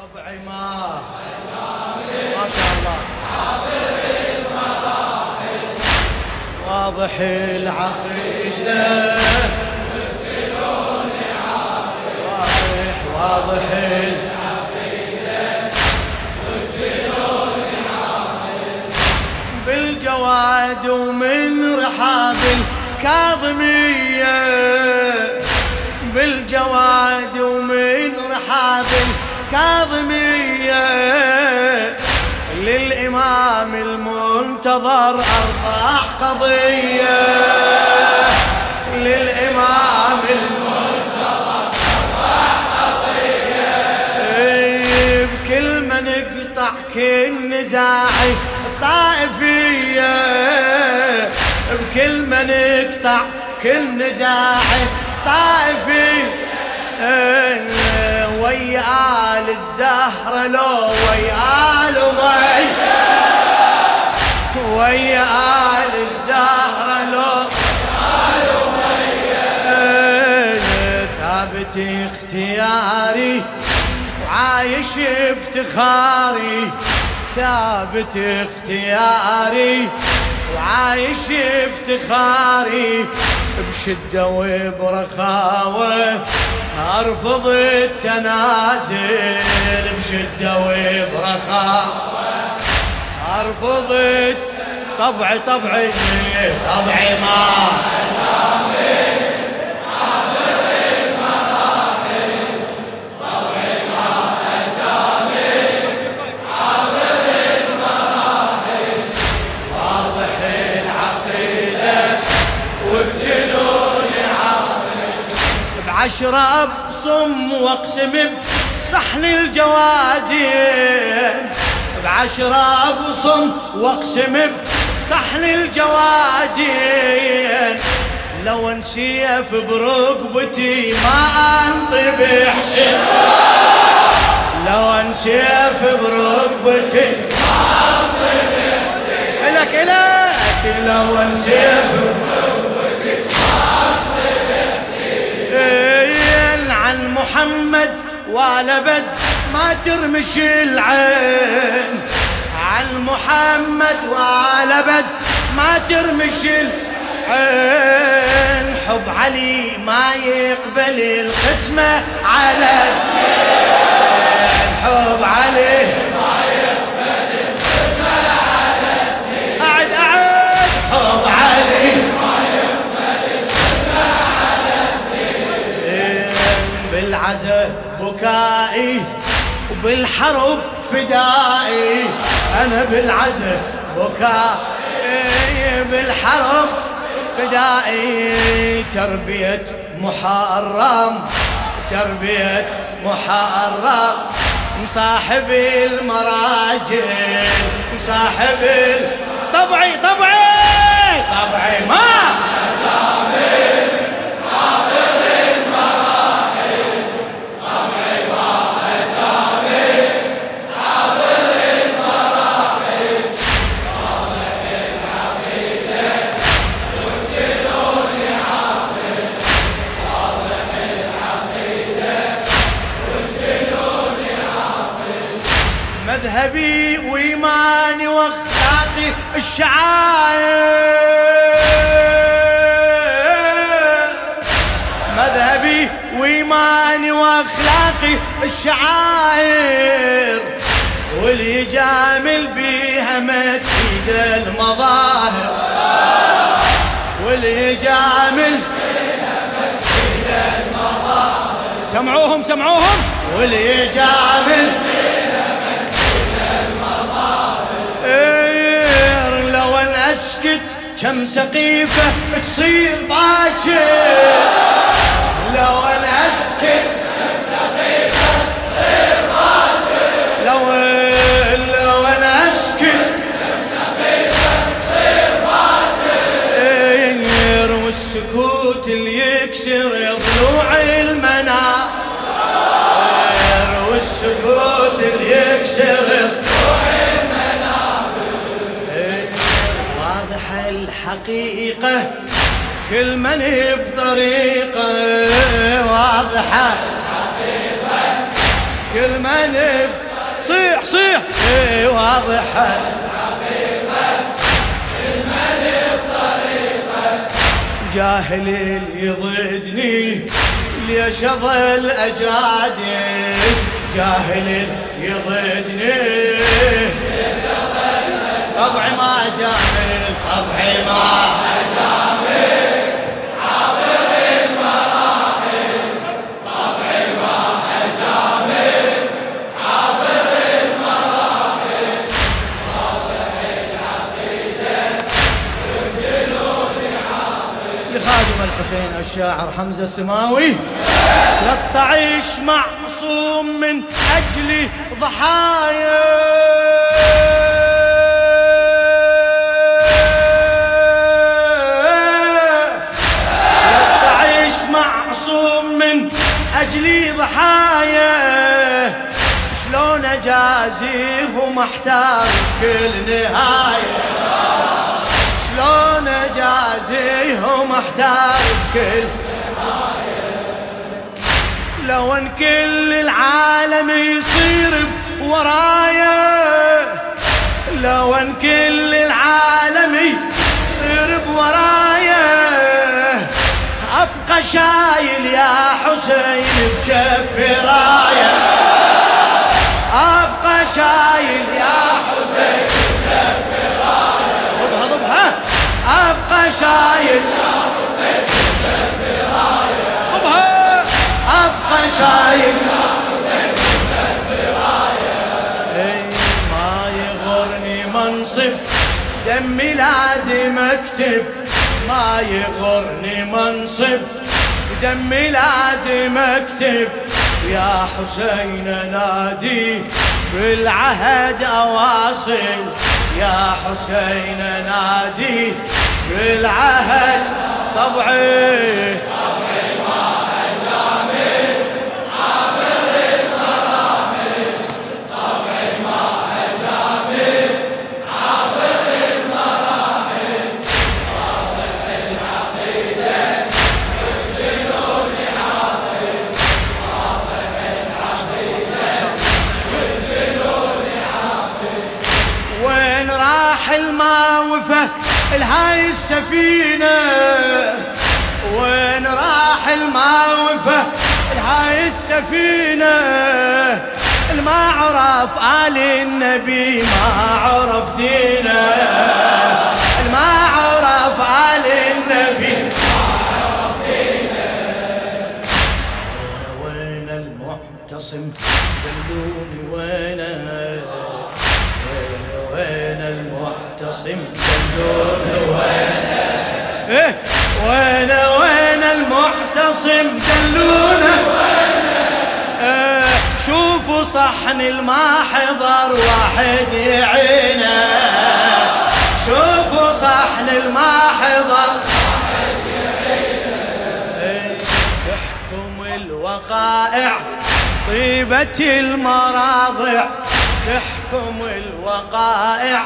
ربعي ما ما شاء الله. واضح العقيدة. واضح واضح بالجواد ومن رحاب الكاظمية. بالجواد الكاظمية للإمام المنتظر أرفع قضية. للإمام المنتظر أرفع قضية. بكل ما نقطع كل نزاعي الطائفية كل طائفي ويا آل الزهرة لو ويا آل أمي ويا آل الزهرة لو ثابت اختياري وعايش افتخاري. ثابت اختياري وعايش افتخاري. بشدة وبرخاوة أرفض التنازل بشدة وبرخاوة أرفض طبعي طبعي طبعي ما. بعشرة أبصم واقسم بصحن الجوادين. بعشرة أبصم واقسم بصحن الجوادين. لو انسيف بركبتي ما انطبح شيء لو انسيف بركبتي لك لك لو انسيف إيه، محمد ولبد ما ترمش العين. عن محمد ولبد ما ترمش العين. حب علي ما يقبل القسمة على اثنين وبالحرب فدائي أنا بالعزة بكائي بالحرب فدائي. تربية محرم تربية محرم. مصاحب المراجل مصاحب طبعي طبعي طبعي ما؟ مذهبي وإيماني واخلاقي الشعائر. مذهبي وإيماني واخلاقي الشعائر. واللي يجامل بيها ما تفيد المظاهر. واللي يجامل سمعوهم سمعوهم. واللي يجامل اسكت كم سقيفة تصير باكر. لو ان اسكت الحقيقة كل من بطريقة واضحة. كل من صيح صيح. اي واضحة. جاهل يضدني ليش اظل اجادل جاهل يضدني. طبعي ما جامل طبعي ما لخادم الحسين الشاعر حمزة السماوي. 13 معصوم من أجل ضحايا. أجازيه ومحتار كل نهاية. شلون أجازيه ومحتار كل لو إن كل العالم يصير ورايا لو إن كل العالم يصير بورايا. أبقى شايل يا حسين بجف رايه شايل يا حسين ضبها ضبها. أبقى شايل يا حسين ضبها. أبقى شايل يا حسين اي ما يغرني منصب دمي لازم اكتب. ما يغرني منصب دمي لازم اكتب. يا حسين نادي بالعهد أواصل. يا حسين نادي بالعهد طبعي. راح الماوفة الهاي السفينة. وين راح الماوفة الهاي السفينة؟ ما عرف آل النبي ما عرف دينه. ما عرف آل النبي وين وين المعتصم؟ دلونه إيه شوفوا صحن الما حضر واحد يعينه شوفوا صحن الما حضر تحكم الوقائع طيبة المراضع. تحكم الوقائع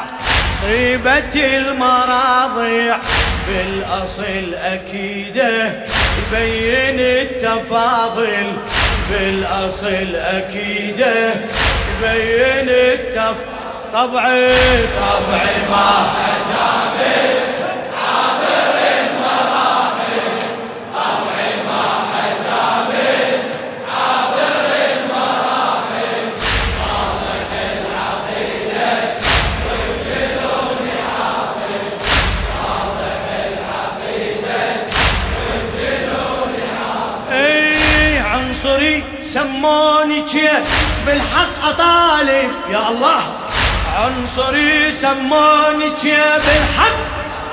طيبة المراضع. بالأصل أكيدة يبين التفاضل. بالأصل أكيدة يبين التف طبعي طبعي ما اي بالحق اطالب يا الله. عنصري سموني كيف بالحق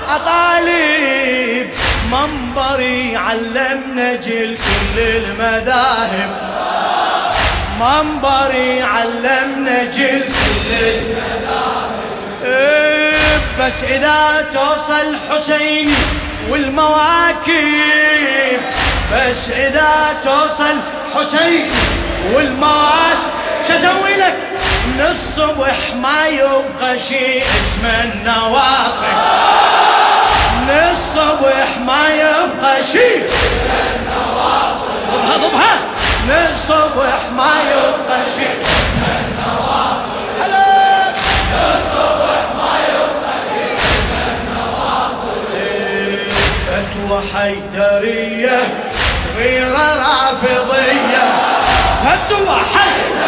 اطالب منبري علمنا جل كل المذاهب. منبري علمنا جل كل المذاهب. بس إذا توصل حسيني والمواكب. بس إذا توصل حسين والمواد شو أسوي لك؟ من الصبح ما يبقى شيء اسمه النواصب من الصبح ما يبقى شيء ضبها ضبها من للصبح ما يبقى شيء حيدرية غيرة رافضية فتوى حيدرية.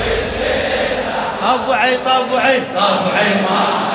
كل شيء طبعي طبعي طبعي. ما